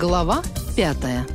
Глава пятая.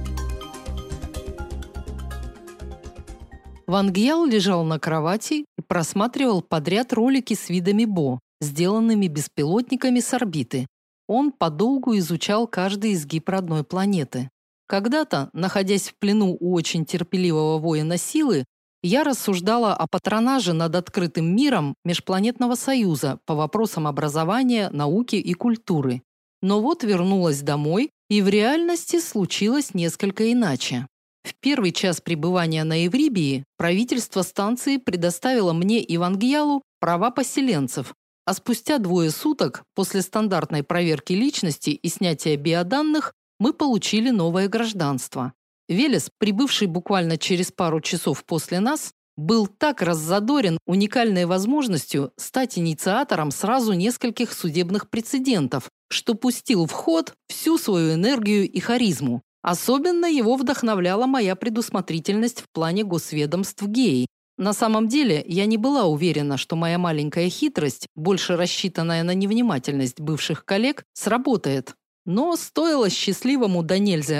Ван Гьял лежал на кровати и просматривал подряд ролики с видами Бо, сделанными беспилотниками с орбиты. Он подолгу изучал каждый изгиб родной планеты. Когда-то, находясь в плену у очень терпеливого воина силы, я рассуждала о патронаже над открытым миром Межпланетного союза по вопросам образования, науки и культуры. Но вот вернулась домой, и в реальности случилось несколько иначе. В первый час пребывания на Еврибии правительство станции предоставило мне и Вангьялу права поселенцев, а спустя двое суток после стандартной проверки личности и снятия биоданных мы получили новое гражданство. Велес, прибывший буквально через пару часов после нас, был так раззадорен уникальной возможностью стать инициатором сразу нескольких судебных прецедентов, что пустил в ход всю свою энергию и харизму. Особенно его вдохновляла моя предусмотрительность в плане госведомств геи. На самом деле, я не была уверена, что моя маленькая хитрость, больше рассчитанная на невнимательность бывших коллег, сработает. Но стоило счастливому да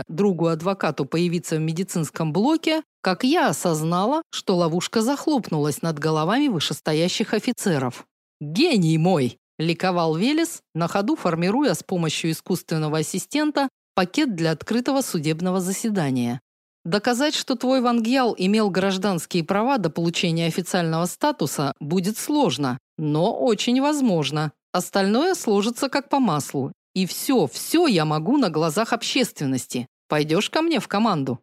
другу-адвокату появиться в медицинском блоке, как я осознала, что ловушка захлопнулась над головами вышестоящих офицеров. «Гений мой!» – ликовал Велес, на ходу формируя с помощью искусственного ассистента пакет для открытого судебного заседания. Доказать, что твой Вангьял имел гражданские права до получения официального статуса, будет сложно, но очень возможно. Остальное сложится как по маслу. И все, все я могу на глазах общественности. Пойдешь ко мне в команду?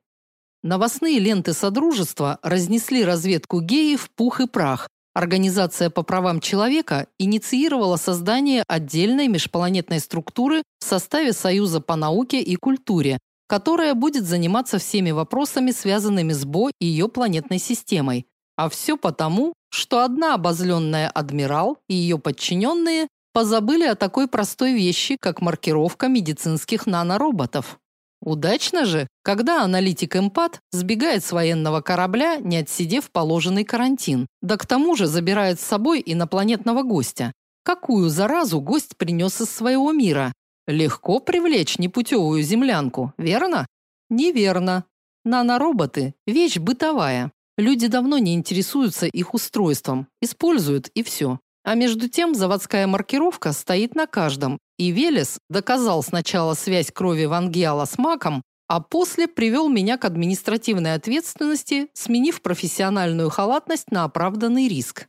Новостные ленты Содружества разнесли разведку геев пух и прах. Организация по правам человека инициировала создание отдельной межпланетной структуры в составе Союза по науке и культуре, которая будет заниматься всеми вопросами, связанными с БО и ее планетной системой. А все потому, что одна обозленная адмирал и ее подчиненные позабыли о такой простой вещи, как маркировка медицинских нанороботов. Удачно же, когда аналитик-эмпат сбегает с военного корабля, не отсидев положенный карантин. Да к тому же забирает с собой инопланетного гостя. Какую заразу гость принес из своего мира? Легко привлечь непутевую землянку, верно? Неверно. Нанороботы – вещь бытовая. Люди давно не интересуются их устройством, используют и все. А между тем заводская маркировка стоит на каждом, и Велес доказал сначала связь крови Вангиала с маком, а после привел меня к административной ответственности, сменив профессиональную халатность на оправданный риск.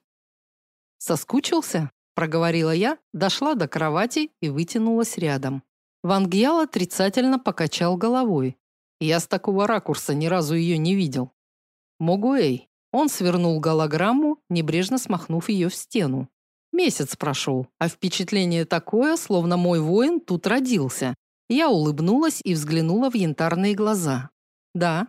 Соскучился, проговорила я, дошла до кровати и вытянулась рядом. Вангиал отрицательно покачал головой. Я с такого ракурса ни разу ее не видел. Могуэй. Он свернул голограмму, небрежно смахнув ее в стену. Месяц прошел, а впечатление такое, словно мой воин тут родился. Я улыбнулась и взглянула в янтарные глаза. Да.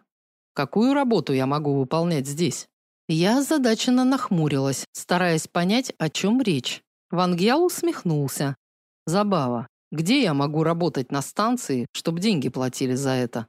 Какую работу я могу выполнять здесь? Я озадаченно нахмурилась, стараясь понять, о чем речь. Вангьял усмехнулся. Забава. Где я могу работать на станции, чтобы деньги платили за это?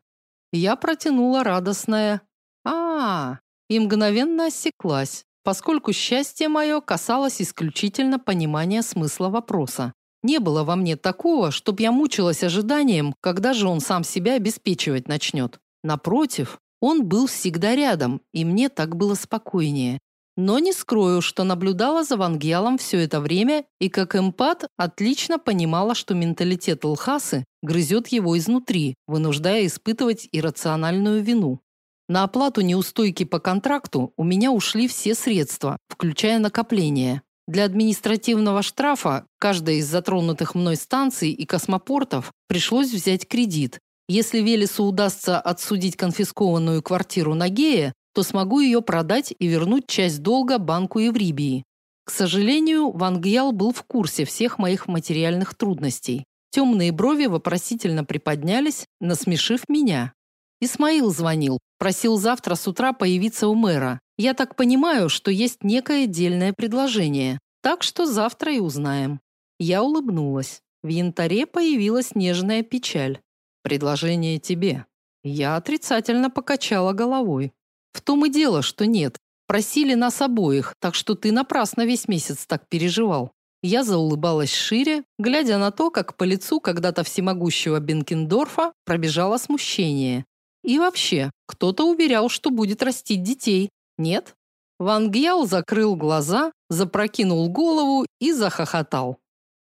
Я протянула радостное: -а и мгновенно осеклась, поскольку счастье мое касалось исключительно понимания смысла вопроса. Не было во мне такого, чтоб я мучилась ожиданием, когда же он сам себя обеспечивать начнет. Напротив, он был всегда рядом, и мне так было спокойнее. Но не скрою, что наблюдала за Вангьялом все это время и как эмпат отлично понимала, что менталитет Лхасы грызет его изнутри, вынуждая испытывать иррациональную вину. На оплату неустойки по контракту у меня ушли все средства, включая накопления. Для административного штрафа каждой из затронутых мной станций и космопортов пришлось взять кредит. Если Велесу удастся отсудить конфискованную квартиру на Гея, то смогу ее продать и вернуть часть долга банку Еврибии. К сожалению, Ван Гьял был в курсе всех моих материальных трудностей. Темные брови вопросительно приподнялись, насмешив меня. Исмаил звонил, просил завтра с утра появиться у мэра. Я так понимаю, что есть некое дельное предложение. Так что завтра и узнаем. Я улыбнулась. В янтаре появилась нежная печаль. Предложение тебе. Я отрицательно покачала головой. В том и дело, что нет. Просили нас обоих, так что ты напрасно весь месяц так переживал. Я заулыбалась шире, глядя на то, как по лицу когда-то всемогущего Бенкендорфа пробежало смущение. И вообще, кто-то уверял, что будет растить детей. Нет? Ван Гьял закрыл глаза, запрокинул голову и захохотал.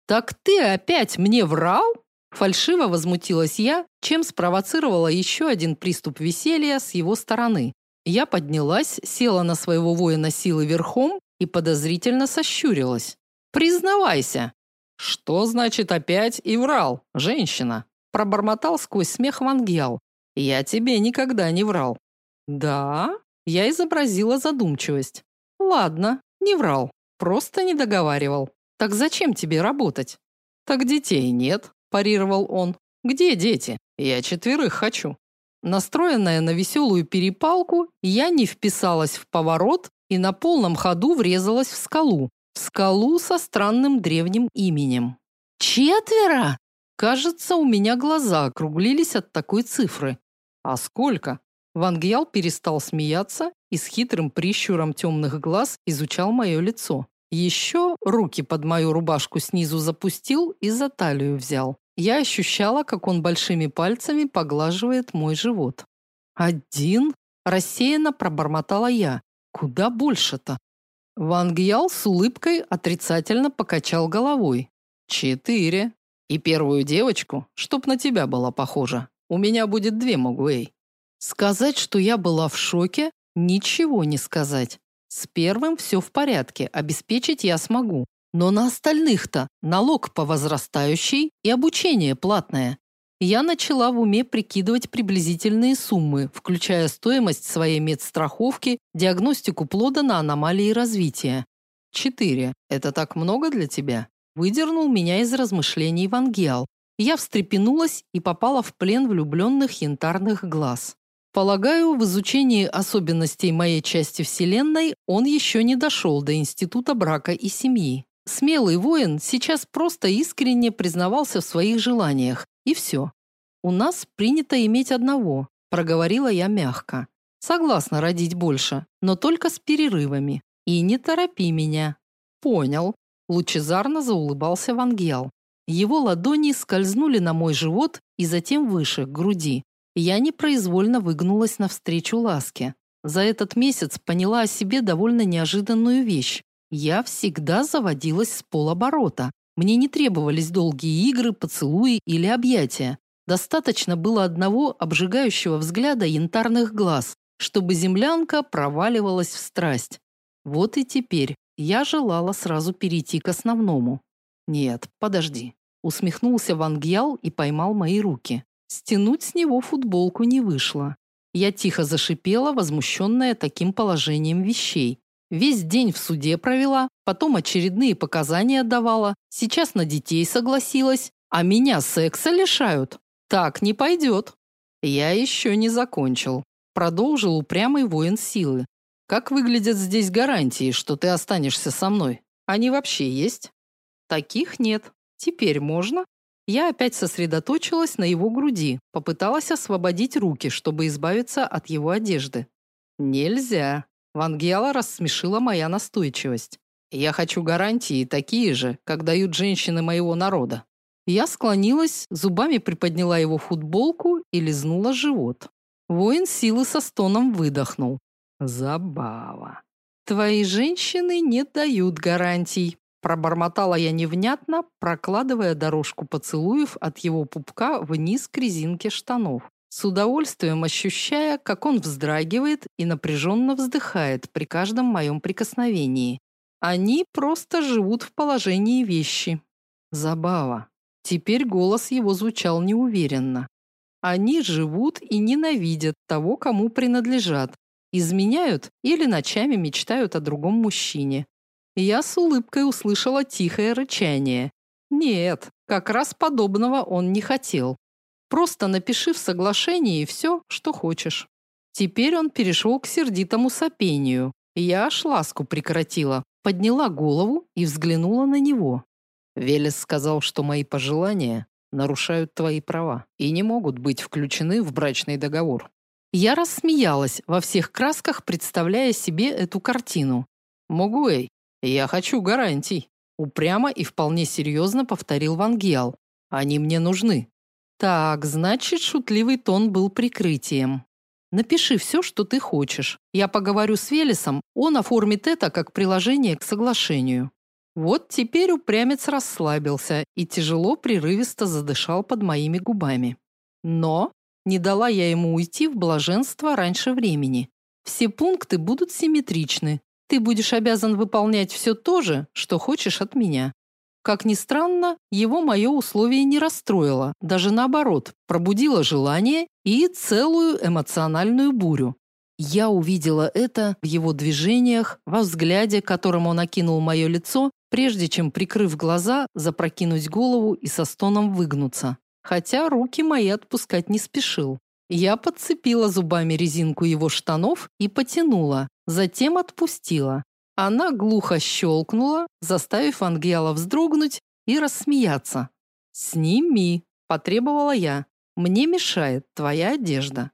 «Так ты опять мне врал?» Фальшиво возмутилась я, чем спровоцировала еще один приступ веселья с его стороны. Я поднялась, села на своего воина силы верхом и подозрительно сощурилась. Признавайся. Что значит опять и врал, женщина? Пробормотал сквозь смех Вангьял. Я тебе никогда не врал. Да? Я изобразила задумчивость. Ладно, не врал, просто не договаривал. Так зачем тебе работать? Так детей нет, парировал он. Где дети? Я четверых хочу. Настроенная на веселую перепалку, я не вписалась в поворот и на полном ходу врезалась в скалу, скалу со странным древним именем. Четверо? Кажется, у меня глаза округлились от такой цифры. А сколько? Вангьял перестал смеяться и с хитрым прищуром темных глаз изучал мое лицо. Еще руки под мою рубашку снизу запустил и за талию взял. Я ощущала, как он большими пальцами поглаживает мой живот. «Один?» – рассеянно пробормотала я. «Куда больше-то?» Ван Гьял с улыбкой отрицательно покачал головой. «Четыре. И первую девочку, чтоб на тебя была похожа. У меня будет две Могуэй». Сказать, что я была в шоке, ничего не сказать. С первым все в порядке, обеспечить я смогу. Но на остальных-то налог по возрастающей и обучение платное я начала в уме прикидывать приблизительные суммы, включая стоимость своей медстраховки, диагностику плода на аномалии развития. Четыре. Это так много для тебя? Выдернул меня из размышлений Вангиал. Я встрепенулась и попала в плен влюбленных янтарных глаз. Полагаю, в изучении особенностей моей части Вселенной он еще не дошел до института брака и семьи. Смелый воин сейчас просто искренне признавался в своих желаниях, и все. У нас принято иметь одного, проговорила я мягко. Согласна родить больше, но только с перерывами. И не торопи меня. Понял. Лучезарно заулыбался Вангел. Его ладони скользнули на мой живот и затем выше, к груди. Я непроизвольно выгнулась навстречу ласке. За этот месяц поняла о себе довольно неожиданную вещь. Я всегда заводилась с полоборота, мне не требовались долгие игры, поцелуи или объятия. Достаточно было одного обжигающего взгляда янтарных глаз, чтобы землянка проваливалась в страсть. Вот и теперь я желала сразу перейти к основному. Нет, подожди. Усмехнулся Ван Гьял и поймал мои руки. Стянуть с него футболку не вышло. Я тихо зашипела, возмущенная таким положением вещей. Весь день в суде провела, потом очередные показания давала, сейчас на детей согласилась, а меня секса лишают. Так не пойдет. Я еще не закончил. Продолжил упрямый воин силы. Как выглядят здесь гарантии, что ты останешься со мной? Они вообще есть? Таких нет. Теперь можно? Я опять сосредоточилась на его груди, попыталась освободить руки, чтобы избавиться от его одежды. Нельзя. Вангела рассмешила моя настойчивость. Я хочу гарантии такие же, как дают женщины моего народа. Я склонилась, зубами приподняла его футболку и лизнула живот. Воин силы со стоном выдохнул. Забава. Твои женщины не дают гарантий, пробормотала я невнятно, прокладывая дорожку поцелуев от его пупка вниз к резинке штанов с удовольствием ощущая, как он вздрагивает и напряженно вздыхает при каждом моем прикосновении. Они просто живут в положении вещи. Забава. Теперь голос его звучал неуверенно. Они живут и ненавидят того, кому принадлежат, изменяют или ночами мечтают о другом мужчине. Я с улыбкой услышала тихое рычание. Нет, как раз подобного он не хотел. Просто напиши в соглашении все, что хочешь. Теперь он перешел к сердитому сопению. Я аж ласку прекратила, подняла голову и взглянула на него. Велес сказал, что мои пожелания нарушают твои права и не могут быть включены в брачный договор. Я рассмеялась во всех красках, представляя себе эту картину. Могуэй, я хочу гарантий. упрямо и вполне серьезно повторил Вангиал. Они мне нужны. Так, значит, шутливый тон был прикрытием. Напиши все, что ты хочешь. Я поговорю с Велесом, он оформит это как приложение к соглашению. Вот теперь упрямец расслабился и тяжело прерывисто задышал под моими губами. Но не дала я ему уйти в блаженство раньше времени. Все пункты будут симметричны. Ты будешь обязан выполнять все то же, что хочешь от меня. Как ни странно, его мое условие не расстроило, даже наоборот, пробудило желание и целую эмоциональную бурю. Я увидела это в его движениях, во взгляде, которым он окинул мое лицо, прежде чем, прикрыв глаза, запрокинуть голову и со стоном выгнуться. Хотя руки мои отпускать не спешил. Я подцепила зубами резинку его штанов и потянула, затем отпустила. Она глухо щелкнула, заставив Ангела вздрогнуть и рассмеяться. «Сними», – потребовала я. «Мне мешает твоя одежда».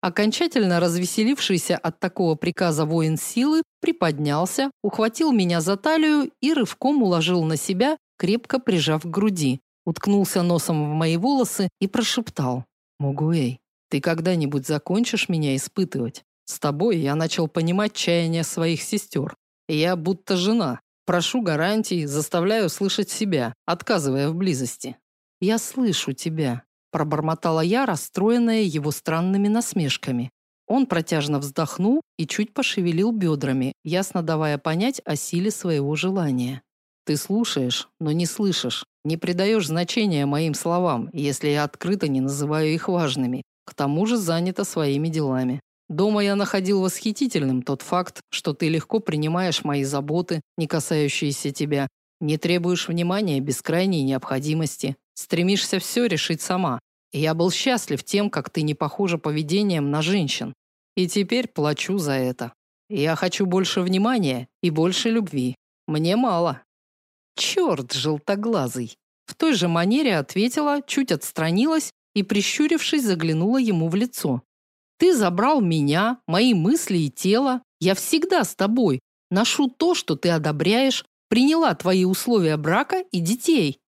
Окончательно развеселившийся от такого приказа воин силы приподнялся, ухватил меня за талию и рывком уложил на себя, крепко прижав к груди. Уткнулся носом в мои волосы и прошептал. «Могуэй, ты когда-нибудь закончишь меня испытывать? С тобой я начал понимать чаяния своих сестер. Я будто жена. Прошу гарантий, заставляю слышать себя, отказывая в близости. Я слышу тебя, пробормотала я, расстроенная его странными насмешками. Он протяжно вздохнул и чуть пошевелил бедрами, ясно давая понять о силе своего желания. Ты слушаешь, но не слышишь, не придаешь значения моим словам, если я открыто не называю их важными. К тому же занята своими делами. Дома я находил восхитительным тот факт, что ты легко принимаешь мои заботы, не касающиеся тебя, не требуешь внимания без крайней необходимости, стремишься все решить сама. И я был счастлив тем, как ты не похожа поведением на женщин. И теперь плачу за это. Я хочу больше внимания и больше любви. Мне мало. Черт, желтоглазый. В той же манере ответила, чуть отстранилась и, прищурившись, заглянула ему в лицо. Ты забрал меня, мои мысли и тело. Я всегда с тобой. Ношу то, что ты одобряешь, приняла твои условия брака и детей.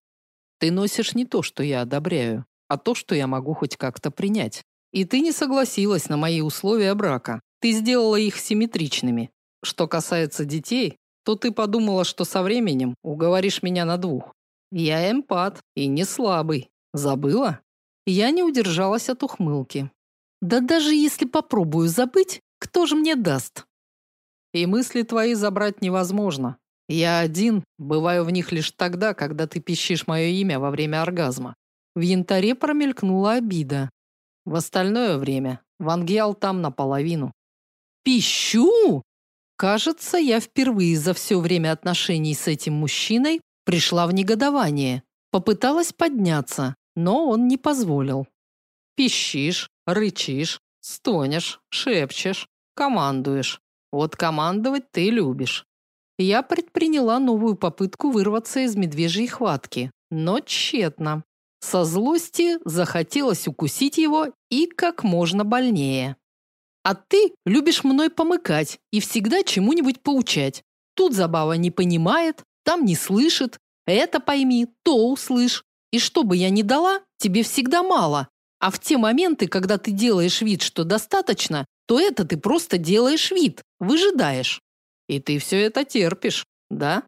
Ты носишь не то, что я одобряю, а то, что я могу хоть как-то принять. И ты не согласилась на мои условия брака. Ты сделала их симметричными. Что касается детей, то ты подумала, что со временем уговоришь меня на двух. Я эмпат и не слабый. Забыла? Я не удержалась от ухмылки. Да даже если попробую забыть, кто же мне даст? И мысли твои забрать невозможно. Я один, бываю в них лишь тогда, когда ты пищишь мое имя во время оргазма. В янтаре промелькнула обида. В остальное время Вангиал там наполовину. Пищу? Кажется, я впервые за все время отношений с этим мужчиной пришла в негодование. Попыталась подняться, но он не позволил. Пищишь, рычишь, стонешь, шепчешь, командуешь. Вот командовать ты любишь. Я предприняла новую попытку вырваться из медвежьей хватки, но тщетно. Со злости захотелось укусить его и как можно больнее. А ты любишь мной помыкать и всегда чему-нибудь поучать. Тут забава не понимает, там не слышит. Это пойми, то услышь. И что бы я ни дала, тебе всегда мало. А в те моменты, когда ты делаешь вид, что достаточно, то это ты просто делаешь вид, выжидаешь. И ты все это терпишь, да?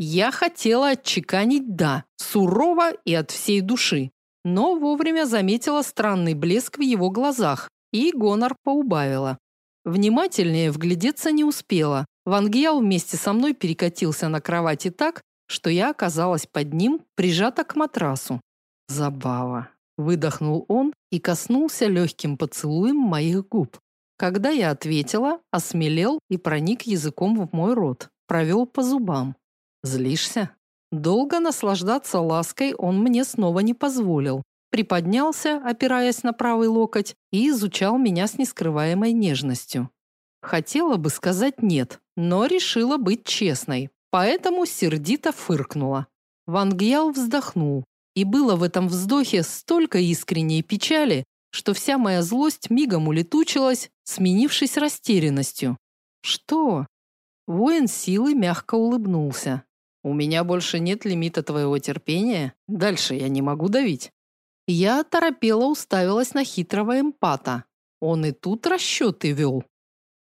Я хотела отчеканить «да», сурово и от всей души, но вовремя заметила странный блеск в его глазах, и гонор поубавила. Внимательнее вглядеться не успела. Вангьял вместе со мной перекатился на кровати так, что я оказалась под ним, прижата к матрасу. Забава. Выдохнул он и коснулся легким поцелуем моих губ. Когда я ответила, осмелел и проник языком в мой рот, провел по зубам. Злишься? Долго наслаждаться лаской он мне снова не позволил. Приподнялся, опираясь на правый локоть, и изучал меня с нескрываемой нежностью. Хотела бы сказать нет, но решила быть честной, поэтому сердито фыркнула. Ван Гьял вздохнул, и было в этом вздохе столько искренней печали, что вся моя злость мигом улетучилась, сменившись растерянностью. Что? Воин силы мягко улыбнулся. У меня больше нет лимита твоего терпения. Дальше я не могу давить. Я торопела уставилась на хитрого эмпата. Он и тут расчеты вел.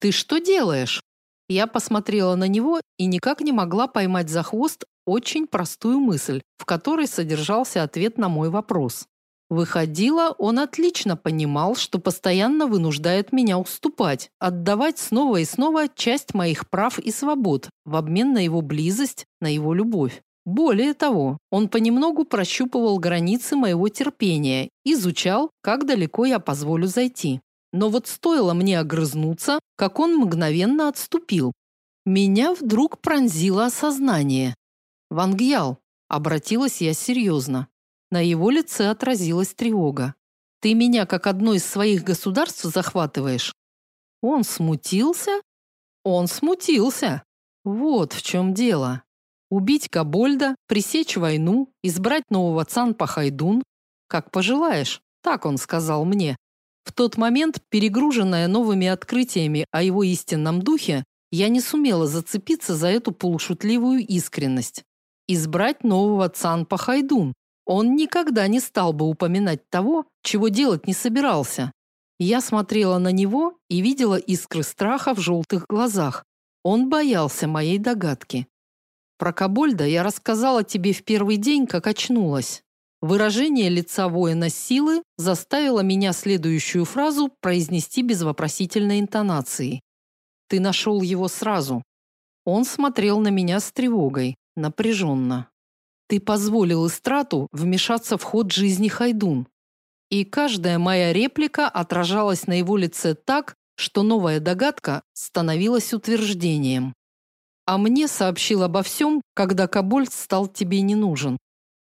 Ты что делаешь? Я посмотрела на него и никак не могла поймать за хвост очень простую мысль, в которой содержался ответ на мой вопрос. Выходило, он отлично понимал, что постоянно вынуждает меня уступать, отдавать снова и снова часть моих прав и свобод в обмен на его близость, на его любовь. Более того, он понемногу прощупывал границы моего терпения, изучал, как далеко я позволю зайти. Но вот стоило мне огрызнуться, как он мгновенно отступил. Меня вдруг пронзило осознание. «Вангьял», — обратилась я серьезно. На его лице отразилась тревога. Ты меня как одно из своих государств захватываешь? Он смутился? Он смутился. Вот в чем дело. Убить Кабольда, пресечь войну, избрать нового Цан-Пахайдун, как пожелаешь, так он сказал мне. В тот момент, перегруженная новыми открытиями о его истинном духе, я не сумела зацепиться за эту полушутливую искренность. Избрать нового Цан-Пахайдун. Он никогда не стал бы упоминать того, чего делать не собирался. Я смотрела на него и видела искры страха в желтых глазах. Он боялся моей догадки. Про Кабольда я рассказала тебе в первый день, как очнулась. Выражение лица воина силы заставило меня следующую фразу произнести без вопросительной интонации. Ты нашел его сразу. Он смотрел на меня с тревогой, напряженно. Ты позволил Истрату вмешаться в ход жизни Хайдун. И каждая моя реплика отражалась на его лице так, что новая догадка становилась утверждением. А мне сообщил обо всем, когда Кабольд стал тебе не нужен.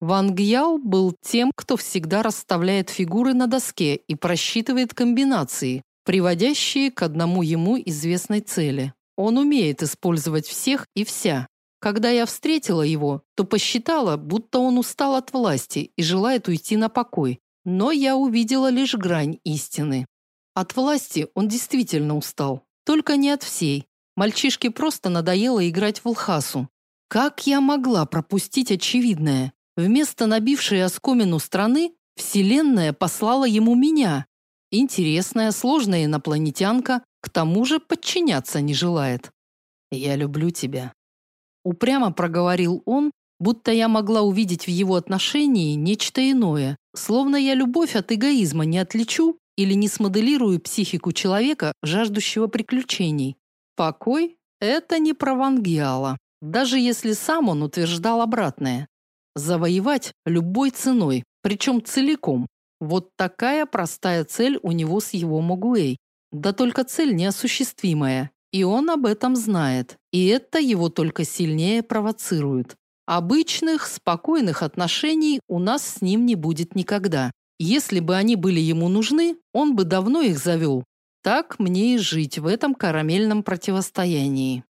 Ван Гьял был тем, кто всегда расставляет фигуры на доске и просчитывает комбинации, приводящие к одному ему известной цели. Он умеет использовать всех и вся. Когда я встретила его, то посчитала, будто он устал от власти и желает уйти на покой. Но я увидела лишь грань истины. От власти он действительно устал, только не от всей. Мальчишке просто надоело играть в Лхасу. Как я могла пропустить очевидное? Вместо набившей оскомину страны, Вселенная послала ему меня. Интересная, сложная инопланетянка, к тому же подчиняться не желает. Я люблю тебя. Упрямо проговорил он, будто я могла увидеть в его отношении нечто иное, словно я любовь от эгоизма не отличу или не смоделирую психику человека, жаждущего приключений. Покой – это не про Вангиала, даже если сам он утверждал обратное. Завоевать любой ценой, причем целиком. Вот такая простая цель у него с его Могуэй. Да только цель неосуществимая, и он об этом знает, и это его только сильнее провоцирует. Обычных, спокойных отношений у нас с ним не будет никогда. Если бы они были ему нужны, он бы давно их завел. Так мне и жить в этом карамельном противостоянии.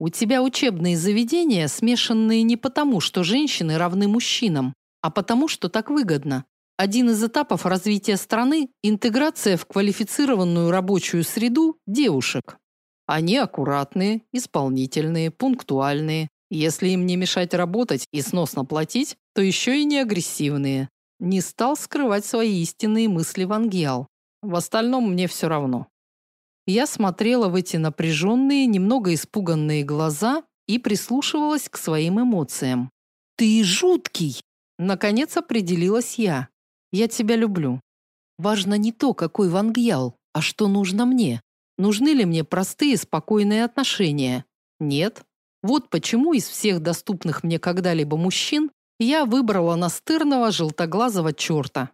У тебя учебные заведения, смешанные не потому, что женщины равны мужчинам, а потому, что так выгодно. Один из этапов развития страны – интеграция в квалифицированную рабочую среду девушек. Они аккуратные, исполнительные, пунктуальные. Если им не мешать работать и сносно платить, то еще и не агрессивные. Не стал скрывать свои истинные мысли Вангиал. В остальном мне все равно. Я смотрела в эти напряженные, немного испуганные глаза и прислушивалась к своим эмоциям. Ты жуткий, наконец определилась я. Я тебя люблю. Важно не то, какой Вангьял, а что нужно мне. Нужны ли мне простые, спокойные отношения? Нет. Вот почему из всех доступных мне когда-либо мужчин я выбрала настырного желтоглазого черта.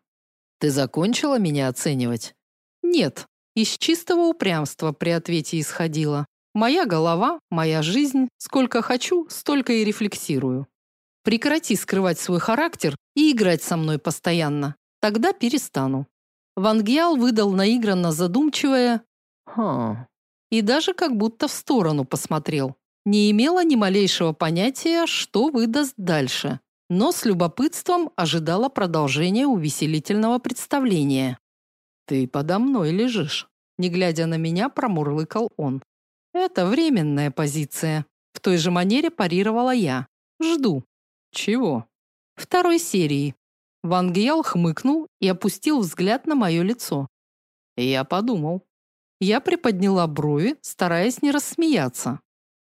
Ты закончила меня оценивать? Нет. Из чистого упрямства при ответе исходила. Моя голова, моя жизнь, сколько хочу, столько и рефлексирую. Прекрати скрывать свой характер и играть со мной постоянно. Тогда перестану. Вангиал выдал наигранно задумчивое Ха. И даже как будто в сторону посмотрел. Не имела ни малейшего понятия, что выдаст дальше, но с любопытством ожидала продолжения увеселительного представления. Ты подо мной лежишь, не глядя на меня, промурлыкал он. Это временная позиция. В той же манере парировала я. Жду. Чего? Второй серии. Ван Гьял хмыкнул и опустил взгляд на мое лицо. Я подумал. Я приподняла брови, стараясь не рассмеяться.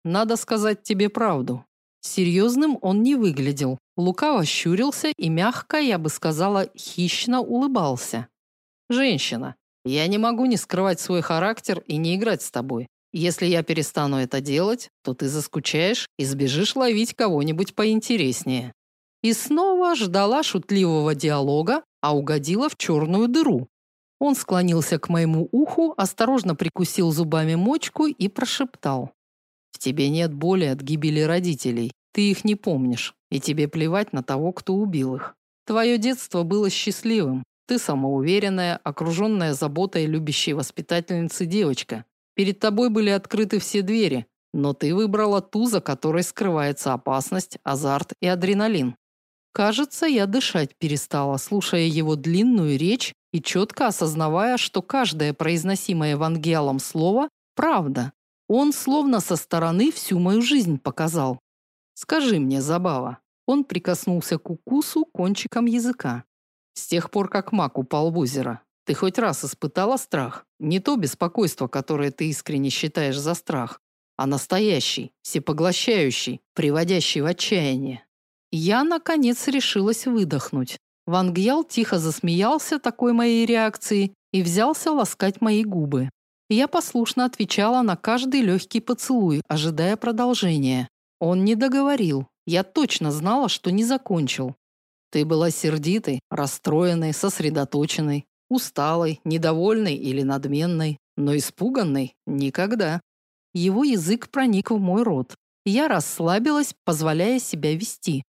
Надо сказать тебе правду. Серьезным он не выглядел. Лукаво щурился и мягко, я бы сказала, хищно улыбался. Женщина, я не могу не скрывать свой характер и не играть с тобой. Если я перестану это делать, то ты заскучаешь и сбежишь ловить кого-нибудь поинтереснее. И снова ждала шутливого диалога, а угодила в черную дыру. Он склонился к моему уху, осторожно прикусил зубами мочку и прошептал: "В тебе нет боли от гибели родителей. Ты их не помнишь, и тебе плевать на того, кто убил их. Твое детство было счастливым. Ты самоуверенная, окруженная заботой любящей воспитательницы девочка. Перед тобой были открыты все двери, но ты выбрала ту, за которой скрывается опасность, азарт и адреналин. Кажется, я дышать перестала, слушая его длинную речь и четко осознавая, что каждое произносимое евангелом слово правда. Он словно со стороны всю мою жизнь показал. Скажи мне, Забава. Он прикоснулся к укусу кончиком языка. С тех пор, как Мак упал в озеро, ты хоть раз испытала страх? Не то беспокойство, которое ты искренне считаешь за страх, а настоящий, всепоглощающий, приводящий в отчаяние. Я, наконец, решилась выдохнуть. Ван Гьял тихо засмеялся такой моей реакцией и взялся ласкать мои губы. Я послушно отвечала на каждый легкий поцелуй, ожидая продолжения. Он не договорил. Я точно знала, что не закончил. Ты была сердитой, расстроенной, сосредоточенной, усталой, недовольной или надменной, но испуганной никогда. Его язык проник в мой рот. Я расслабилась, позволяя себя вести.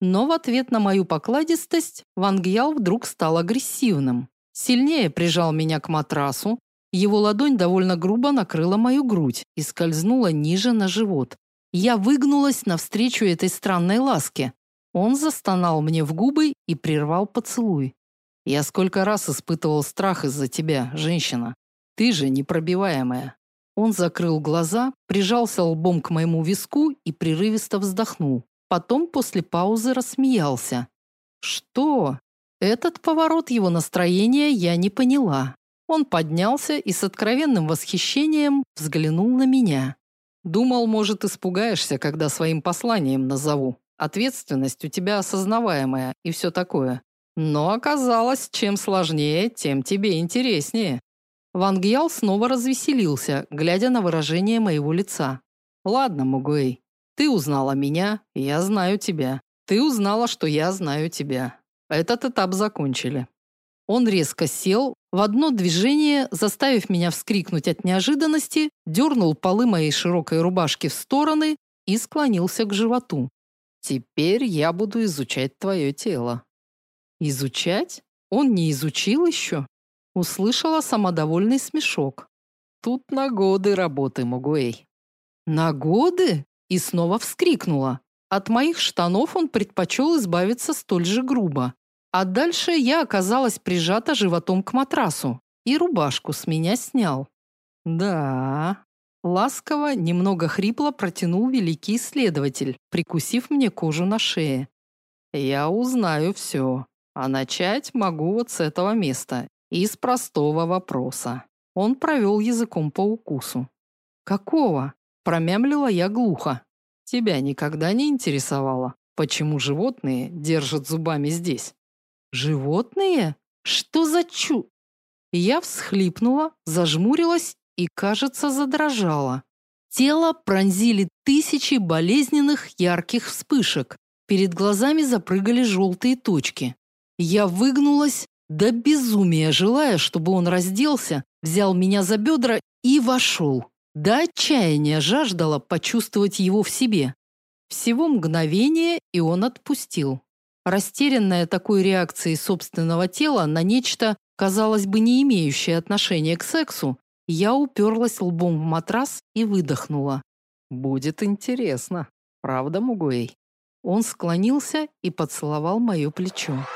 Но в ответ на мою покладистость Ван Гьял вдруг стал агрессивным. Сильнее прижал меня к матрасу. Его ладонь довольно грубо накрыла мою грудь и скользнула ниже на живот. Я выгнулась навстречу этой странной ласке. Он застонал мне в губы и прервал поцелуй. Я сколько раз испытывал страх из-за тебя, женщина. Ты же непробиваемая. Он закрыл глаза, прижался лбом к моему виску и прерывисто вздохнул. Потом после паузы рассмеялся. Что? Этот поворот его настроения я не поняла. Он поднялся и с откровенным восхищением взглянул на меня. Думал, может, испугаешься, когда своим посланием назову. Ответственность у тебя осознаваемая и все такое. Но оказалось, чем сложнее, тем тебе интереснее. Ван Гьял снова развеселился, глядя на выражение моего лица. Ладно, Мугуэй, ты узнала меня, я знаю тебя. Ты узнала, что я знаю тебя. Этот этап закончили. Он резко сел, в одно движение, заставив меня вскрикнуть от неожиданности, дернул полы моей широкой рубашки в стороны и склонился к животу. Теперь я буду изучать твое тело. Изучать? Он не изучил еще? Услышала самодовольный смешок. Тут на годы работы, Могуэй. На годы? И снова вскрикнула. От моих штанов он предпочел избавиться столь же грубо. А дальше я оказалась прижата животом к матрасу и рубашку с меня снял. Да, ласково, немного хрипло протянул великий исследователь, прикусив мне кожу на шее. Я узнаю все, а начать могу вот с этого места, из простого вопроса. Он провел языком по укусу. Какого? Промямлила я глухо. Тебя никогда не интересовало, почему животные держат зубами здесь? Животные? Что за чу? Я всхлипнула, зажмурилась и, кажется, задрожала. Тело пронзили тысячи болезненных ярких вспышек. Перед глазами запрыгали желтые точки. Я выгнулась до безумия, желая, чтобы он разделся, взял меня за бедра и вошел. До отчаяния жаждала почувствовать его в себе. Всего мгновение, и он отпустил. Растерянная такой реакцией собственного тела на нечто, казалось бы, не имеющее отношения к сексу, я уперлась лбом в матрас и выдохнула. Будет интересно. Правда, Мугуэй? Он склонился и поцеловал мое плечо.